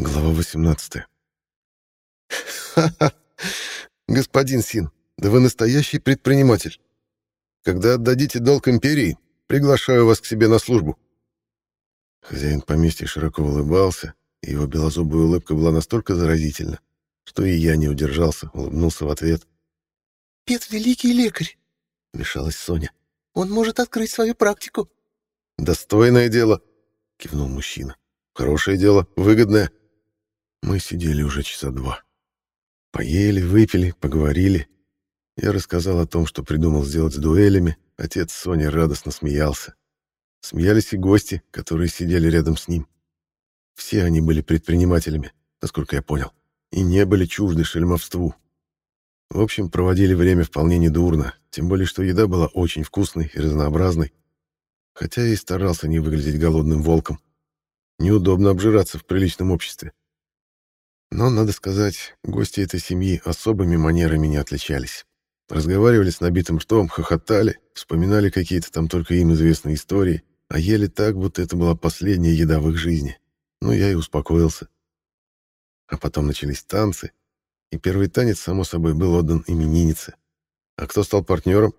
Глава 18. «Ха-ха! Господин Син, да вы настоящий предприниматель. Когда отдадите долг империи, приглашаю вас к себе на службу». Хозяин поместья широко улыбался, и его белозубая улыбка была настолько заразительна, что и я не удержался, улыбнулся в ответ. «Пет — великий лекарь», — Мешалась Соня. «Он может открыть свою практику». «Достойное дело», — кивнул мужчина. «Хорошее дело, выгодное». Мы сидели уже часа два. Поели, выпили, поговорили. Я рассказал о том, что придумал сделать с дуэлями. Отец Сони радостно смеялся. Смеялись и гости, которые сидели рядом с ним. Все они были предпринимателями, насколько я понял, и не были чужды шельмовству. В общем, проводили время вполне недурно, тем более, что еда была очень вкусной и разнообразной, хотя и старался не выглядеть голодным волком. Неудобно обжираться в приличном обществе. Но, надо сказать, гости этой семьи особыми манерами не отличались. Разговаривали с набитым ртом, хохотали, вспоминали какие-то там только им известные истории, а ели так, будто это была последняя еда в их жизни. Ну, я и успокоился. А потом начались танцы, и первый танец, само собой, был отдан имениннице. А кто стал партнером?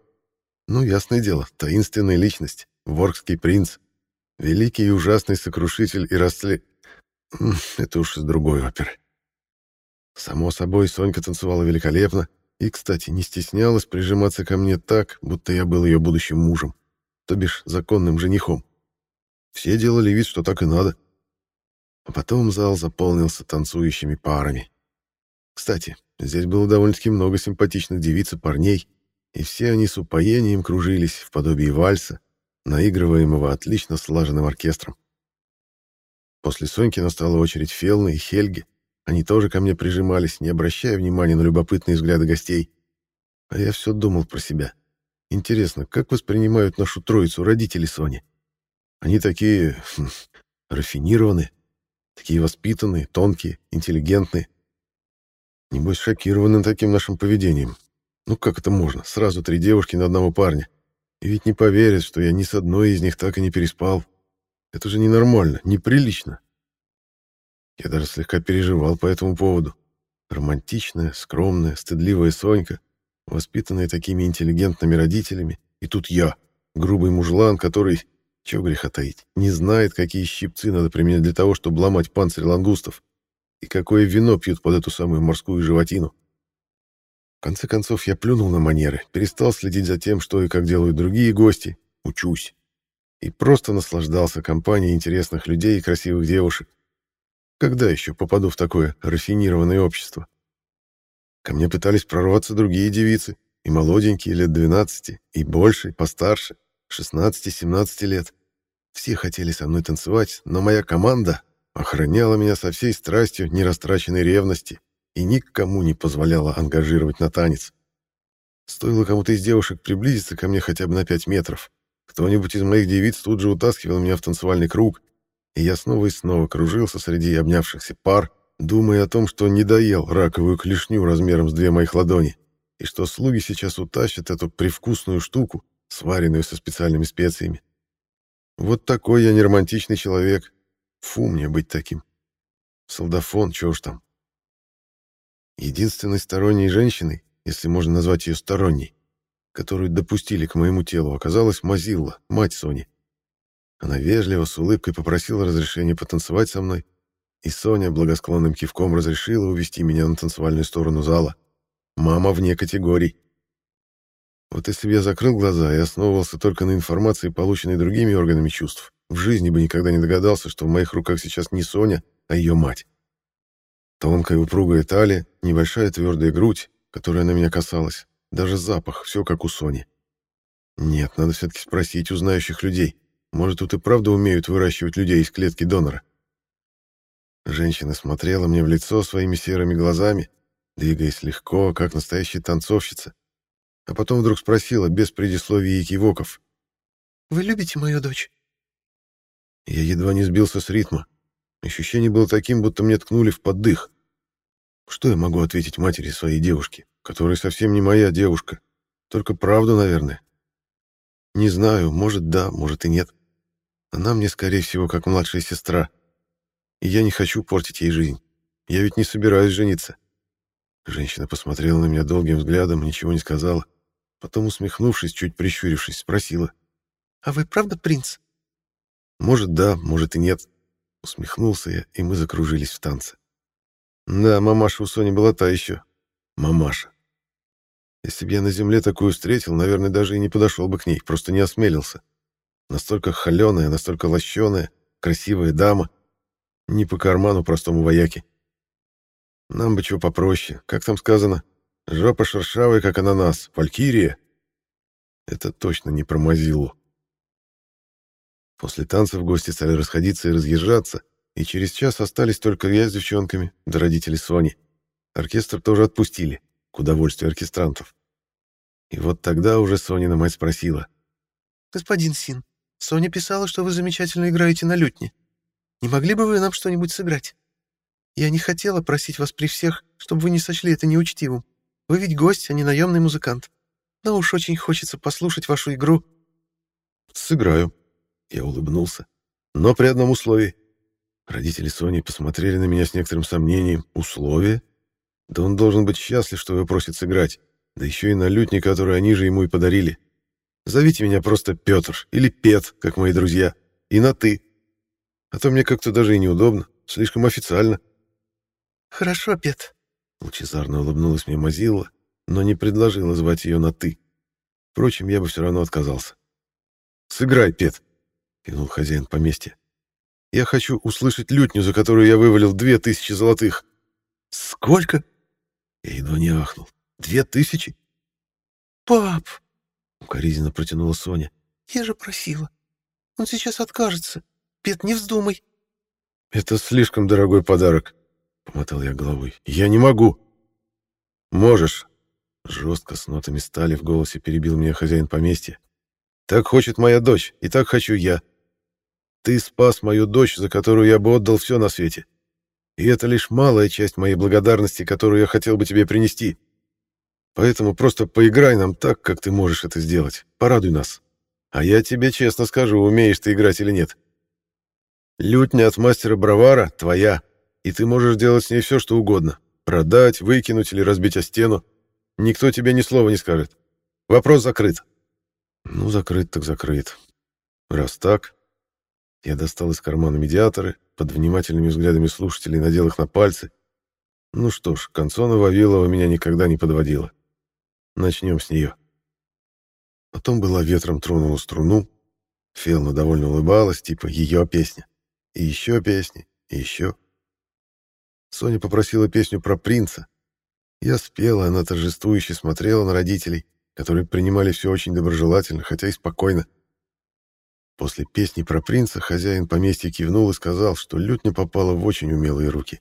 Ну, ясное дело, таинственная личность, воркский принц, великий и ужасный сокрушитель и растле... Это уж из другой оперы. Само собой, Сонька танцевала великолепно и, кстати, не стеснялась прижиматься ко мне так, будто я был ее будущим мужем, то бишь законным женихом. Все делали вид, что так и надо. А потом зал заполнился танцующими парами. Кстати, здесь было довольно-таки много симпатичных девиц и парней, и все они с упоением кружились в подобии вальса, наигрываемого отлично слаженным оркестром. После Соньки настала очередь Фелны и Хельги, они тоже ко мне прижимались, не обращая внимания на любопытные взгляды гостей. А я все думал про себя. Интересно, как воспринимают нашу троицу родители Сони? Они такие... Хм, рафинированные, такие воспитанные, тонкие, интеллигентные. Небось, шокированы таким нашим поведением. Ну как это можно? Сразу три девушки на одного парня. И ведь не поверят, что я ни с одной из них так и не переспал. Это же ненормально, неприлично. Я даже слегка переживал по этому поводу. Романтичная, скромная, стыдливая Сонька, воспитанная такими интеллигентными родителями, и тут я, грубый мужлан, который, чего греха таить, не знает, какие щипцы надо применять для того, чтобы ломать панцирь лангустов, и какое вино пьют под эту самую морскую животину. В конце концов, я плюнул на манеры, перестал следить за тем, что и как делают другие гости, учусь, и просто наслаждался компанией интересных людей и красивых девушек, когда еще попаду в такое рафинированное общество? Ко мне пытались прорваться другие девицы, и молоденькие, лет 12, и больше, постарше, 16-17 лет. Все хотели со мной танцевать, но моя команда охраняла меня со всей страстью нерастраченной ревности и никому не позволяла ангажировать на танец. Стоило кому-то из девушек приблизиться ко мне хотя бы на 5 метров. Кто-нибудь из моих девиц тут же утаскивал меня в танцевальный круг, и я снова и снова кружился среди обнявшихся пар, думая о том, что не доел раковую клешню размером с две моих ладони, и что слуги сейчас утащат эту привкусную штуку, сваренную со специальными специями. Вот такой я неромантичный человек. Фу мне быть таким. Солдафон, чего ж там. Единственной сторонней женщиной, если можно назвать ее сторонней, которую допустили к моему телу, оказалась Мазилла, мать Сони. Она вежливо, с улыбкой попросила разрешения потанцевать со мной, и Соня благосклонным кивком разрешила увести меня на танцевальную сторону зала. Мама вне категорий. Вот если бы я закрыл глаза и основывался только на информации, полученной другими органами чувств, в жизни бы никогда не догадался, что в моих руках сейчас не Соня, а ее мать. Тонкая упругая талия, небольшая твердая грудь, которая на меня касалась, даже запах, все как у Сони. Нет, надо все-таки спросить у знающих людей. Может, тут и правда умеют выращивать людей из клетки донора? Женщина смотрела мне в лицо своими серыми глазами, двигаясь легко, как настоящая танцовщица. А потом вдруг спросила, без предисловий и кивоков. «Вы любите мою дочь?» Я едва не сбился с ритма. Ощущение было таким, будто мне ткнули в поддых. Что я могу ответить матери своей девушки, которая совсем не моя девушка? Только правду, наверное. Не знаю, может, да, может и нет. Она мне, скорее всего, как младшая сестра. И я не хочу портить ей жизнь. Я ведь не собираюсь жениться. Женщина посмотрела на меня долгим взглядом, ничего не сказала. Потом, усмехнувшись, чуть прищурившись, спросила. «А вы правда принц?» «Может, да, может и нет». Усмехнулся я, и мы закружились в танце. Да, мамаша у Сони была та еще. Мамаша. Если бы я на земле такую встретил, наверное, даже и не подошел бы к ней, просто не осмелился. Настолько холеная, настолько лощеная, красивая дама. Не по карману простому вояке. Нам бы чего попроще. Как там сказано? Жопа шершавая, как ананас. Валькирия. Это точно не про Мазилу. После танцев гости стали расходиться и разъезжаться, и через час остались только я с девчонками, да родители Сони. Оркестр тоже отпустили, к удовольствию оркестрантов. И вот тогда уже Сонина мать спросила. «Господин Син, Соня писала, что вы замечательно играете на лютне. Не могли бы вы нам что-нибудь сыграть? Я не хотела просить вас при всех, чтобы вы не сочли это неучтивым. Вы ведь гость, а не наемный музыкант. Но уж очень хочется послушать вашу игру». «Сыграю», — я улыбнулся. «Но при одном условии. Родители Сони посмотрели на меня с некоторым сомнением. Условие? Да он должен быть счастлив, что его просит сыграть. Да еще и на лютне, который они же ему и подарили. Зовите меня просто Петр или Пет, как мои друзья. И на «ты». А то мне как-то даже и неудобно. Слишком официально. «Хорошо, Пет», — лучезарно улыбнулась мне Мазилла, но не предложила звать ее на «ты». Впрочем, я бы все равно отказался. «Сыграй, Пет», — кивнул хозяин поместья. Я хочу услышать лютню, за которую я вывалил две тысячи золотых. Сколько? Я едва не ахнул. Две тысячи? Пап! Укоризненно протянула Соня. Я же просила. Он сейчас откажется. Пет, не вздумай. Это слишком дорогой подарок, помотал я головой. Я не могу. Можешь. Жестко, с нотами стали в голосе перебил меня хозяин поместья. Так хочет моя дочь, и так хочу я. Ты спас мою дочь, за которую я бы отдал все на свете. И это лишь малая часть моей благодарности, которую я хотел бы тебе принести. Поэтому просто поиграй нам так, как ты можешь это сделать. Порадуй нас. А я тебе честно скажу, умеешь ты играть или нет. Лютня от мастера Бравара твоя, и ты можешь делать с ней все, что угодно. Продать, выкинуть или разбить о стену. Никто тебе ни слова не скажет. Вопрос закрыт. Ну, закрыт так закрыт. Раз так, я достал из кармана медиаторы, под внимательными взглядами слушателей надел их на пальцы. Ну что ж, Концона Вавилова меня никогда не подводила. Начнем с нее. Потом была ветром тронула струну. Фелна довольно улыбалась, типа ее песня. И еще песни, и еще. Соня попросила песню про принца. Я спела, она торжествующе смотрела на родителей, которые принимали все очень доброжелательно, хотя и спокойно. После песни про принца хозяин поместья кивнул и сказал, что лютня попала в очень умелые руки,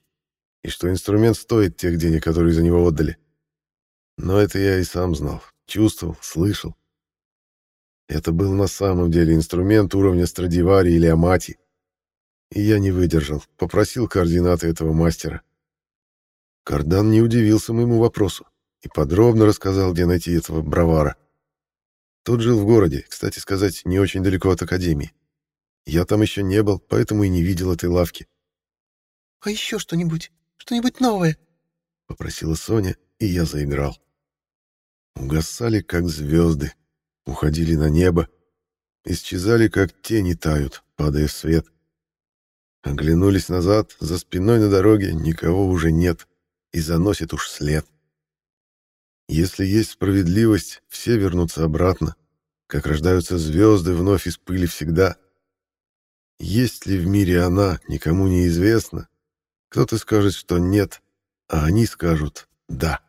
и что инструмент стоит тех денег, которые за него отдали. Но это я и сам знал, чувствовал, слышал. Это был на самом деле инструмент уровня Страдивари или Амати. И я не выдержал, попросил координаты этого мастера. Кардан не удивился моему вопросу и подробно рассказал, где найти этого бравара. Тот жил в городе, кстати сказать, не очень далеко от академии. Я там еще не был, поэтому и не видел этой лавки. — А еще что-нибудь? Что-нибудь новое? — попросила Соня, и я заиграл. Угасали, как звезды, уходили на небо, исчезали, как тени тают, падая в свет. Оглянулись назад, за спиной на дороге никого уже нет, и заносит уж след. — если есть справедливость, все вернутся обратно, как рождаются звезды вновь из пыли всегда. Есть ли в мире она, никому не известно. Кто-то скажет, что нет, а они скажут «да».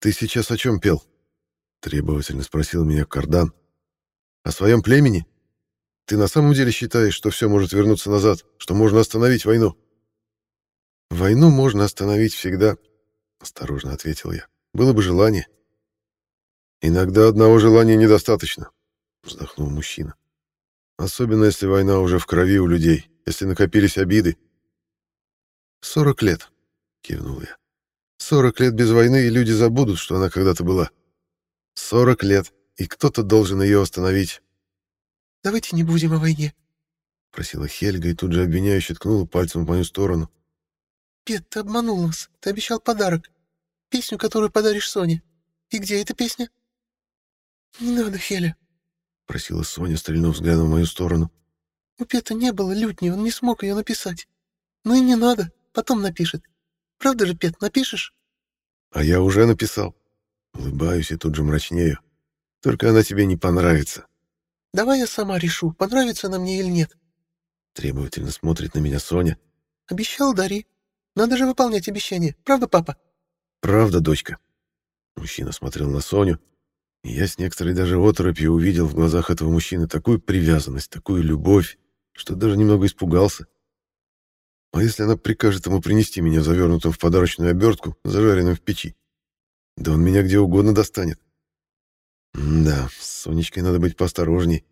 «Ты сейчас о чем пел?» — требовательно спросил меня Кардан. «О своем племени? Ты на самом деле считаешь, что все может вернуться назад, что можно остановить войну?» «Войну можно остановить всегда», — осторожно ответил я. Было бы желание. Иногда одного желания недостаточно, вздохнул мужчина. Особенно если война уже в крови у людей, если накопились обиды. Сорок лет, кивнул я. Сорок лет без войны, и люди забудут, что она когда-то была. Сорок лет, и кто-то должен ее остановить. Давайте не будем о войне. — просила Хельга и тут же обвиняюще ткнула пальцем в мою сторону. «Пет, ты обманул нас. Ты обещал подарок. Песню, которую подаришь Соне. И где эта песня?» «Не надо, Хеля», — просила Соня, стрельнув взглядом в мою сторону. «У Пета не было лютни, он не смог ее написать. Ну и не надо, потом напишет. Правда же, Пет, напишешь?» «А я уже написал». Улыбаюсь и тут же мрачнею. «Только она тебе не понравится». «Давай я сама решу, понравится она мне или нет». Требовательно смотрит на меня Соня. «Обещал, дари. Надо же выполнять обещание. Правда, папа?» «Правда, дочка». Мужчина смотрел на Соню, и я с некоторой даже оторопью увидел в глазах этого мужчины такую привязанность, такую любовь, что даже немного испугался. А если она прикажет ему принести меня завернутым в подарочную обертку, зажаренным в печи? Да он меня где угодно достанет. М да, с Сонечкой надо быть поосторожней.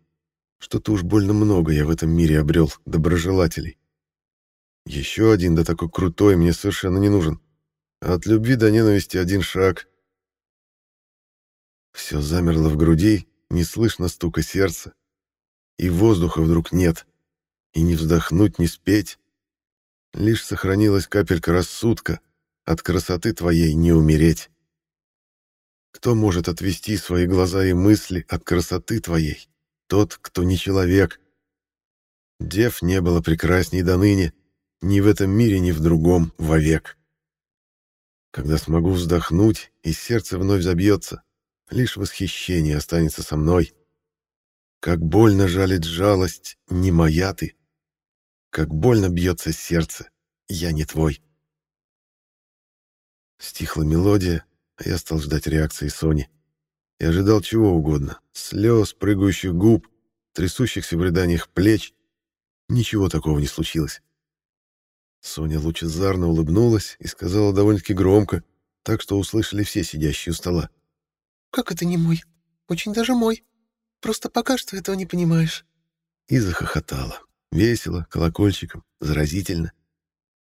Что-то уж больно много я в этом мире обрел доброжелателей. Еще один, да такой крутой, мне совершенно не нужен. От любви до ненависти один шаг. Все замерло в груди, не слышно стука сердца. И воздуха вдруг нет. И не вздохнуть, не спеть. Лишь сохранилась капелька рассудка. От красоты твоей не умереть. Кто может отвести свои глаза и мысли от красоты твоей? Тот, кто не человек. Дев не было прекрасней до ныне, ни в этом мире, ни в другом, вовек. Когда смогу вздохнуть, и сердце вновь забьется, лишь восхищение останется со мной. Как больно жалит жалость, не моя ты. Как больно бьется сердце, я не твой. Стихла мелодия, а я стал ждать реакции Сони. И ожидал чего угодно. Слез, прыгающих губ, трясущихся в рыданиях плеч. Ничего такого не случилось. Соня лучезарно улыбнулась и сказала довольно-таки громко, так что услышали все сидящие у стола. «Как это не мой? Очень даже мой. Просто пока что этого не понимаешь». И захохотала. Весело, колокольчиком, заразительно.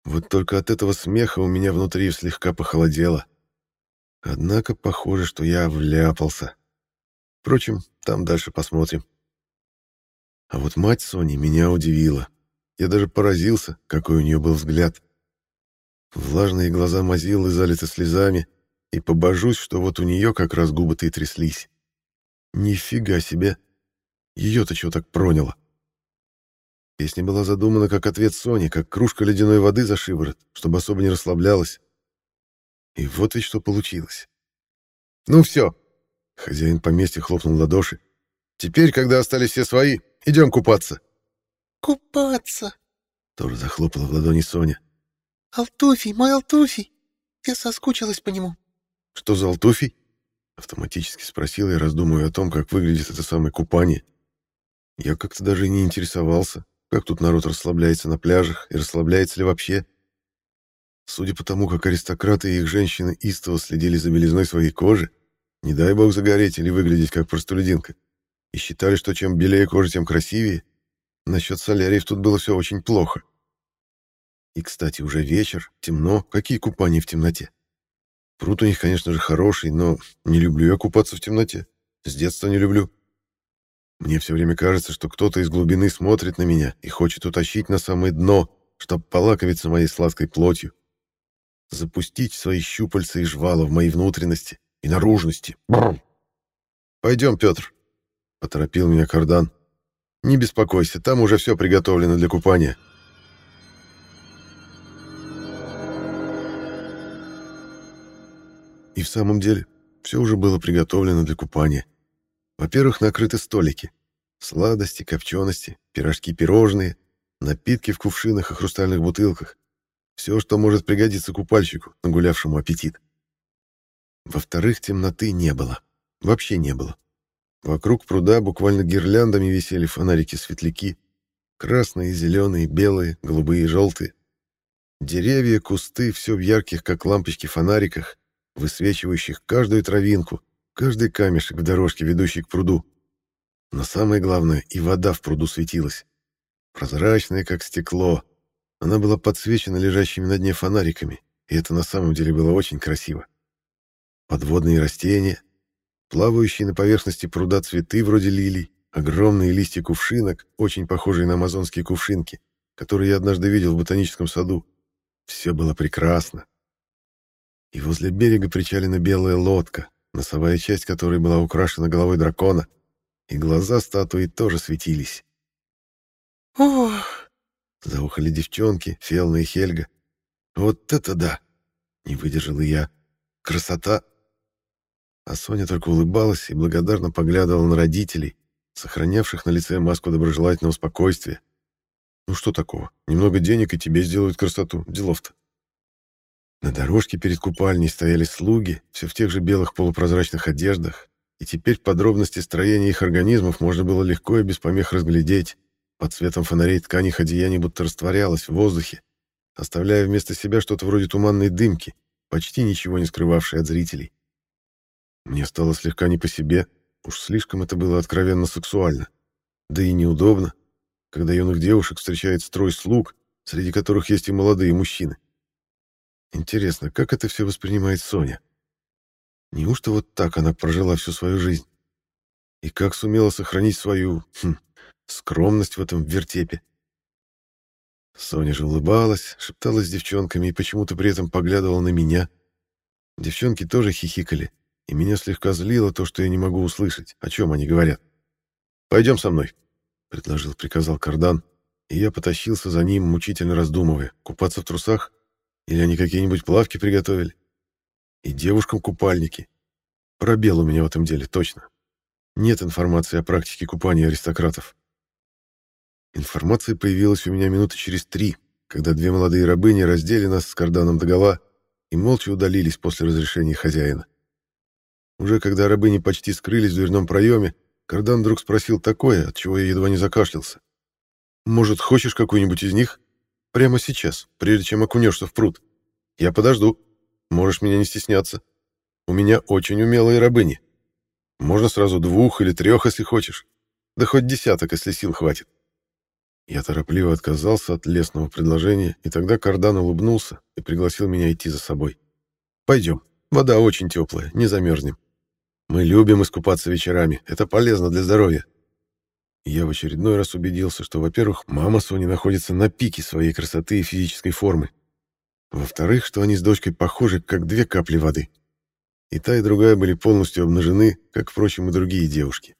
Вот только от этого смеха у меня внутри слегка похолодело. Однако похоже, что я вляпался. Впрочем, там дальше посмотрим. А вот мать Сони меня удивила. Я даже поразился, какой у нее был взгляд. Влажные глаза Мазилы залиты слезами, и побожусь, что вот у нее как раз губы-то и тряслись. Нифига себе! Ее-то чего так проняло? Песня была задумана как ответ Сони, как кружка ледяной воды за шиворот, чтобы особо не расслаблялась. И вот ведь что получилось. «Ну все!» — хозяин поместья хлопнул ладоши. «Теперь, когда остались все свои, идем купаться!» «Купаться!» — тоже захлопала в ладони Соня. «Алтуфий, мой Алтуфий! Я соскучилась по нему!» «Что за Алтуфий?» — автоматически спросил я, раздумывая о том, как выглядит это самое купание. Я как-то даже не интересовался, как тут народ расслабляется на пляжах и расслабляется ли вообще. Судя по тому, как аристократы и их женщины истово следили за белизной своей кожи, не дай бог загореть или выглядеть как простолюдинка, и считали, что чем белее кожа, тем красивее, насчет соляриев тут было все очень плохо. И, кстати, уже вечер, темно, какие купания в темноте? Пруд у них, конечно же, хороший, но не люблю я купаться в темноте. С детства не люблю. Мне все время кажется, что кто-то из глубины смотрит на меня и хочет утащить на самое дно, чтобы полакомиться моей сладкой плотью запустить свои щупальца и жвала в мои внутренности и наружности. Бррр. «Пойдем, Петр», — поторопил меня Кардан. «Не беспокойся, там уже все приготовлено для купания». И в самом деле, все уже было приготовлено для купания. Во-первых, накрыты столики. Сладости, копчености, пирожки-пирожные, напитки в кувшинах и хрустальных бутылках. Все, что может пригодиться купальщику, нагулявшему аппетит. Во-вторых, темноты не было. Вообще не было. Вокруг пруда буквально гирляндами висели фонарики-светляки. Красные, зеленые, белые, голубые и желтые. Деревья, кусты, все в ярких, как лампочки, фонариках, высвечивающих каждую травинку, каждый камешек в дорожке, ведущей к пруду. Но самое главное, и вода в пруду светилась. Прозрачная, как стекло, она была подсвечена лежащими на дне фонариками, и это на самом деле было очень красиво. Подводные растения, плавающие на поверхности пруда цветы вроде лилий, огромные листья кувшинок, очень похожие на амазонские кувшинки, которые я однажды видел в ботаническом саду. Все было прекрасно. И возле берега причалена белая лодка, носовая часть которой была украшена головой дракона, и глаза статуи тоже светились. «Ох!» — заухали девчонки, Фелна и Хельга. «Вот это да!» — не выдержал и я. «Красота!» А Соня только улыбалась и благодарно поглядывала на родителей, сохранявших на лице маску доброжелательного спокойствия. Ну что такого? Немного денег, и тебе сделают красоту. Делов-то. На дорожке перед купальней стояли слуги, все в тех же белых полупрозрачных одеждах, и теперь подробности строения их организмов можно было легко и без помех разглядеть. Под светом фонарей ткань их одеяний будто растворялась в воздухе, оставляя вместо себя что-то вроде туманной дымки, почти ничего не скрывавшей от зрителей. Мне стало слегка не по себе, уж слишком это было откровенно сексуально. Да и неудобно, когда юных девушек встречает строй слуг, среди которых есть и молодые мужчины. Интересно, как это все воспринимает Соня? Неужто вот так она прожила всю свою жизнь? И как сумела сохранить свою хм, скромность в этом вертепе? Соня же улыбалась, шепталась с девчонками и почему-то при этом поглядывала на меня. Девчонки тоже хихикали, и меня слегка злило то, что я не могу услышать, о чем они говорят. «Пойдем со мной», — предложил, приказал Кардан, и я потащился за ним, мучительно раздумывая, купаться в трусах или они какие-нибудь плавки приготовили? И девушкам купальники. Пробел у меня в этом деле, точно. Нет информации о практике купания аристократов. Информация появилась у меня минуты через три, когда две молодые рабыни раздели нас с карданом догола и молча удалились после разрешения хозяина. Уже когда рабыни почти скрылись в дверном проеме, кардан вдруг спросил такое, от чего я едва не закашлялся. «Может, хочешь какую-нибудь из них?» Прямо сейчас, прежде чем окунешься в пруд. Я подожду. Можешь меня не стесняться. У меня очень умелые рабыни. Можно сразу двух или трех, если хочешь. Да хоть десяток, если сил хватит. Я торопливо отказался от лесного предложения, и тогда Кардан улыбнулся и пригласил меня идти за собой. «Пойдем. Вода очень теплая, не замерзнем. Мы любим искупаться вечерами, это полезно для здоровья я в очередной раз убедился, что, во-первых, мама Сони находится на пике своей красоты и физической формы. Во-вторых, что они с дочкой похожи, как две капли воды. И та, и другая были полностью обнажены, как, впрочем, и другие девушки.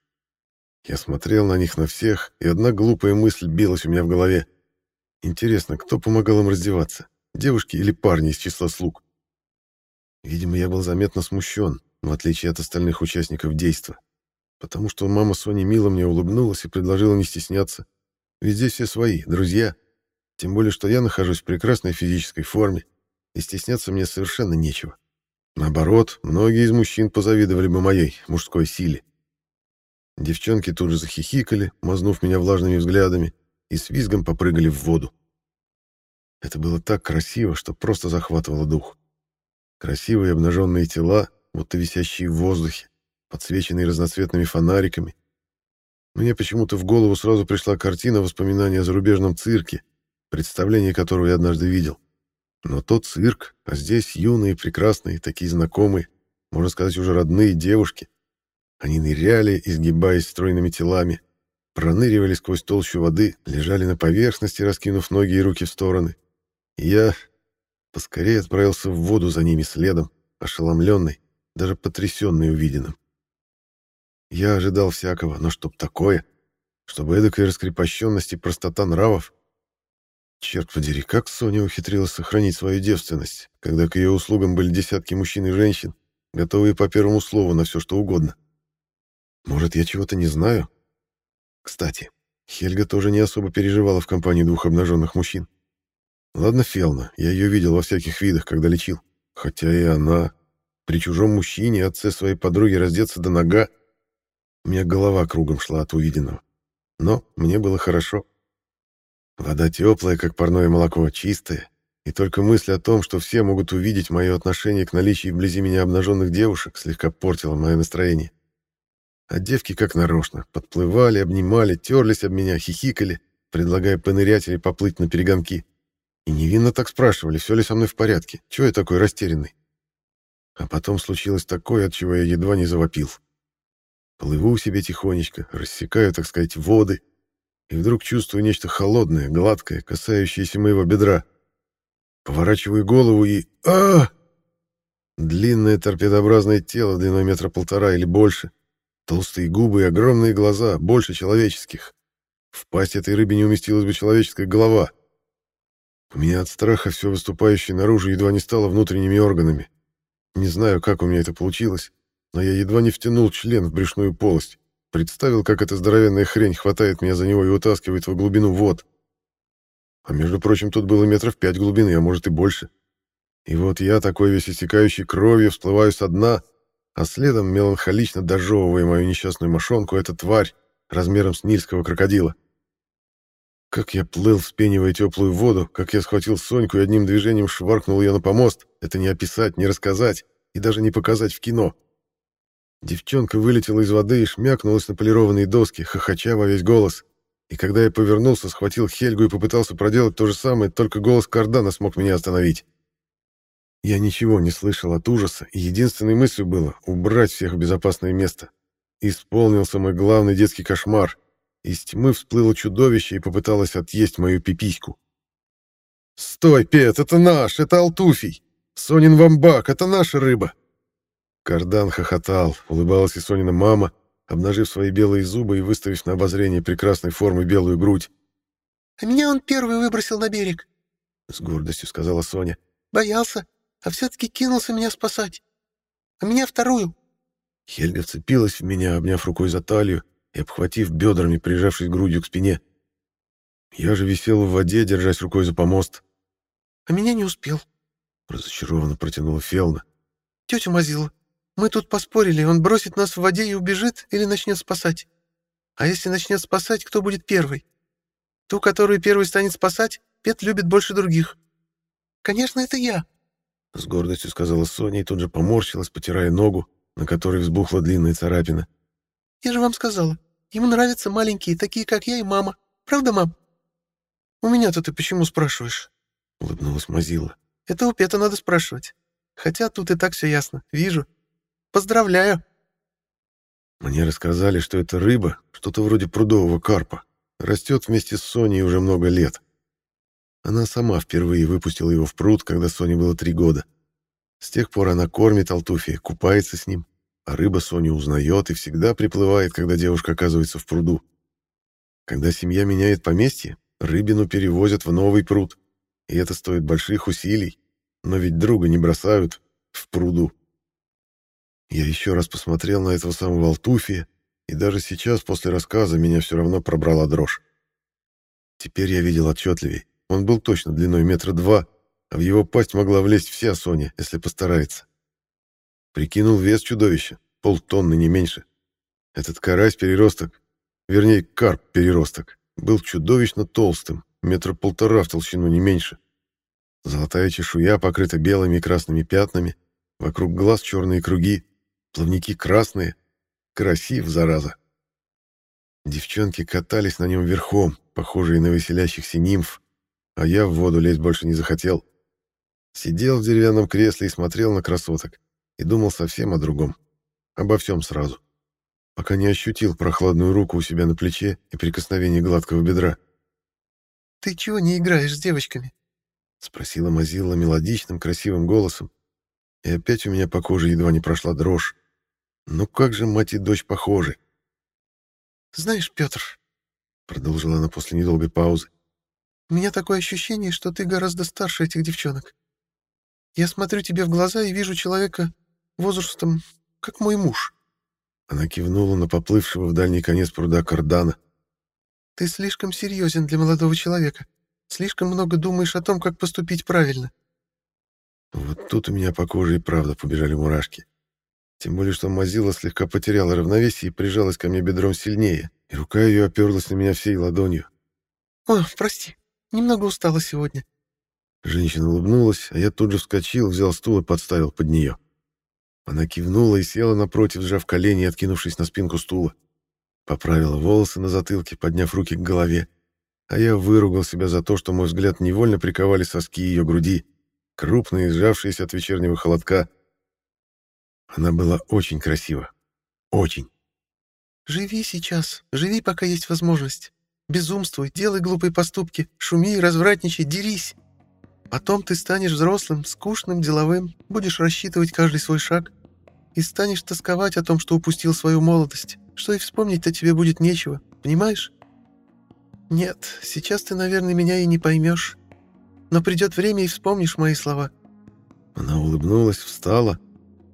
Я смотрел на них на всех, и одна глупая мысль билась у меня в голове. Интересно, кто помогал им раздеваться? Девушки или парни из числа слуг? Видимо, я был заметно смущен, в отличие от остальных участников действа потому что мама Сони мило мне улыбнулась и предложила не стесняться. Ведь здесь все свои, друзья. Тем более, что я нахожусь в прекрасной физической форме, и стесняться мне совершенно нечего. Наоборот, многие из мужчин позавидовали бы моей мужской силе. Девчонки тут же захихикали, мазнув меня влажными взглядами, и с визгом попрыгали в воду. Это было так красиво, что просто захватывало дух. Красивые обнаженные тела, будто висящие в воздухе, подсвеченный разноцветными фонариками. Мне почему-то в голову сразу пришла картина воспоминания о зарубежном цирке, представление которого я однажды видел. Но тот цирк, а здесь юные, прекрасные, такие знакомые, можно сказать, уже родные девушки. Они ныряли, изгибаясь стройными телами, проныривали сквозь толщу воды, лежали на поверхности, раскинув ноги и руки в стороны. И я поскорее отправился в воду за ними следом, ошеломленный, даже потрясенный увиденным. Я ожидал всякого, но чтоб такое, чтобы эдакая раскрепощенность и простота нравов. Черт подери, как Соня ухитрилась сохранить свою девственность, когда к ее услугам были десятки мужчин и женщин, готовые по первому слову на все что угодно. Может, я чего-то не знаю? Кстати, Хельга тоже не особо переживала в компании двух обнаженных мужчин. Ладно, Фелна, я ее видел во всяких видах, когда лечил. Хотя и она... При чужом мужчине, отце своей подруги, раздеться до нога у меня голова кругом шла от увиденного. Но мне было хорошо. Вода теплая, как парное молоко, чистая. И только мысль о том, что все могут увидеть мое отношение к наличию вблизи меня обнаженных девушек, слегка портила мое настроение. А девки как нарочно. Подплывали, обнимали, терлись об меня, хихикали, предлагая понырять или поплыть на перегонки. И невинно так спрашивали, все ли со мной в порядке, чего я такой растерянный. А потом случилось такое, от чего я едва не завопил. Плыву себе тихонечко, рассекаю, так сказать, воды, и вдруг чувствую нечто холодное, гладкое, касающееся моего бедра. Поворачиваю голову и... а, Длинное торпедообразное тело длиной метра полтора или больше. Толстые губы и огромные глаза, больше человеческих. В пасть этой рыбе не уместилась бы человеческая голова. У меня от страха все выступающее наружу едва не стало внутренними органами. Не знаю, как у меня это получилось, но я едва не втянул член в брюшную полость. Представил, как эта здоровенная хрень хватает меня за него и утаскивает в глубину вод. А между прочим, тут было метров пять глубины, а может и больше. И вот я, такой весь истекающий кровью, всплываю со дна, а следом, меланхолично дожевывая мою несчастную мошонку, эта тварь размером с нильского крокодила. Как я плыл, вспенивая теплую воду, как я схватил Соньку и одним движением шваркнул ее на помост, это не описать, не рассказать и даже не показать в кино. Девчонка вылетела из воды и шмякнулась на полированные доски, хохоча во весь голос. И когда я повернулся, схватил Хельгу и попытался проделать то же самое, только голос Кардана смог меня остановить. Я ничего не слышал от ужаса, и единственной мыслью было убрать всех в безопасное место. Исполнился мой главный детский кошмар. Из тьмы всплыло чудовище и попыталось отъесть мою пипиську. «Стой, Пет, это наш, это Алтуфий! Сонин вамбак, это наша рыба!» Кардан хохотал, улыбалась и Сонина мама, обнажив свои белые зубы и выставив на обозрение прекрасной формы белую грудь. «А меня он первый выбросил на берег», — с гордостью сказала Соня. «Боялся, а все-таки кинулся меня спасать. А меня вторую». Хельга вцепилась в меня, обняв рукой за талию и обхватив бедрами, прижавшись грудью к спине. Я же висел в воде, держась рукой за помост. «А меня не успел», — разочарованно протянула Фелна. «Тетя Мазила, мы тут поспорили, он бросит нас в воде и убежит или начнет спасать. А если начнет спасать, кто будет первый? Ту, которую первый станет спасать, Пет любит больше других. Конечно, это я». С гордостью сказала Соня и тут же поморщилась, потирая ногу, на которой взбухла длинная царапина. Я же вам сказала, ему нравятся маленькие, такие, как я и мама. Правда, мам? У меня-то ты почему спрашиваешь? Улыбнулась Мазила. Это у Пета надо спрашивать. Хотя тут и так все ясно. Вижу. Поздравляю. Мне рассказали, что это рыба, что-то вроде прудового карпа. Растет вместе с Соней уже много лет. Она сама впервые выпустила его в пруд, когда Соне было три года. С тех пор она кормит Алтуфия, купается с ним, а рыба Соню узнает и всегда приплывает, когда девушка оказывается в пруду. Когда семья меняет поместье, рыбину перевозят в новый пруд, и это стоит больших усилий, но ведь друга не бросают в пруду. Я еще раз посмотрел на этого самого Алтуфия, и даже сейчас, после рассказа, меня все равно пробрала дрожь. Теперь я видел отчетливее. Он был точно длиной метра два, а в его пасть могла влезть вся Соня, если постарается. Прикинул вес чудовища, полтонны, не меньше. Этот карась-переросток, вернее, карп-переросток, был чудовищно толстым, метра полтора в толщину, не меньше. Золотая чешуя покрыта белыми и красными пятнами, вокруг глаз черные круги, плавники красные. Красив, зараза. Девчонки катались на нем верхом, похожие на веселящихся нимф, а я в воду лезть больше не захотел. Сидел в деревянном кресле и смотрел на красоток и думал совсем о другом. Обо всем сразу. Пока не ощутил прохладную руку у себя на плече и прикосновение гладкого бедра. «Ты чего не играешь с девочками?» — спросила Мазилла мелодичным, красивым голосом. И опять у меня по коже едва не прошла дрожь. Ну как же мать и дочь похожи. «Знаешь, Петр», — продолжила она после недолгой паузы, «у меня такое ощущение, что ты гораздо старше этих девчонок. Я смотрю тебе в глаза и вижу человека возрастом, как мой муж». Она кивнула на поплывшего в дальний конец пруда кардана. «Ты слишком серьезен для молодого человека. Слишком много думаешь о том, как поступить правильно». Вот тут у меня по коже и правда побежали мурашки. Тем более, что Мазила слегка потеряла равновесие и прижалась ко мне бедром сильнее, и рука ее оперлась на меня всей ладонью. «О, прости, немного устала сегодня. Женщина улыбнулась, а я тут же вскочил, взял стул и подставил под нее. Она кивнула и села напротив, сжав колени и откинувшись на спинку стула. Поправила волосы на затылке, подняв руки к голове. А я выругал себя за то, что мой взгляд невольно приковали соски ее груди, крупные, сжавшиеся от вечернего холодка. Она была очень красива. Очень. Живи сейчас, живи, пока есть возможность. Безумствуй, делай глупые поступки, шуми, развратничай, дерись. Потом ты станешь взрослым, скучным, деловым, будешь рассчитывать каждый свой шаг и станешь тосковать о том, что упустил свою молодость, что и вспомнить-то тебе будет нечего, понимаешь? Нет, сейчас ты, наверное, меня и не поймешь. Но придет время и вспомнишь мои слова. Она улыбнулась, встала,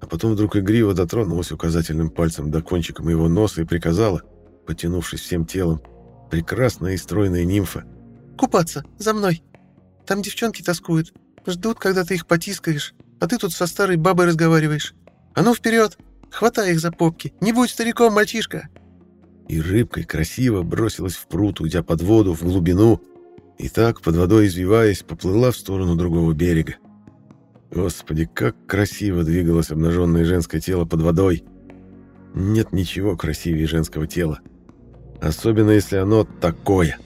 а потом вдруг игриво дотронулась указательным пальцем до кончика моего носа и приказала, потянувшись всем телом, прекрасная и стройная нимфа. «Купаться! За мной! Там девчонки тоскуют, ждут, когда ты их потискаешь, а ты тут со старой бабой разговариваешь. А ну вперед! Хватай их за попки! Не будь стариком, мальчишка!» И рыбкой красиво бросилась в пруд, уйдя под воду, в глубину, и так, под водой извиваясь, поплыла в сторону другого берега. Господи, как красиво двигалось обнаженное женское тело под водой. Нет ничего красивее женского тела. Особенно, если оно такое.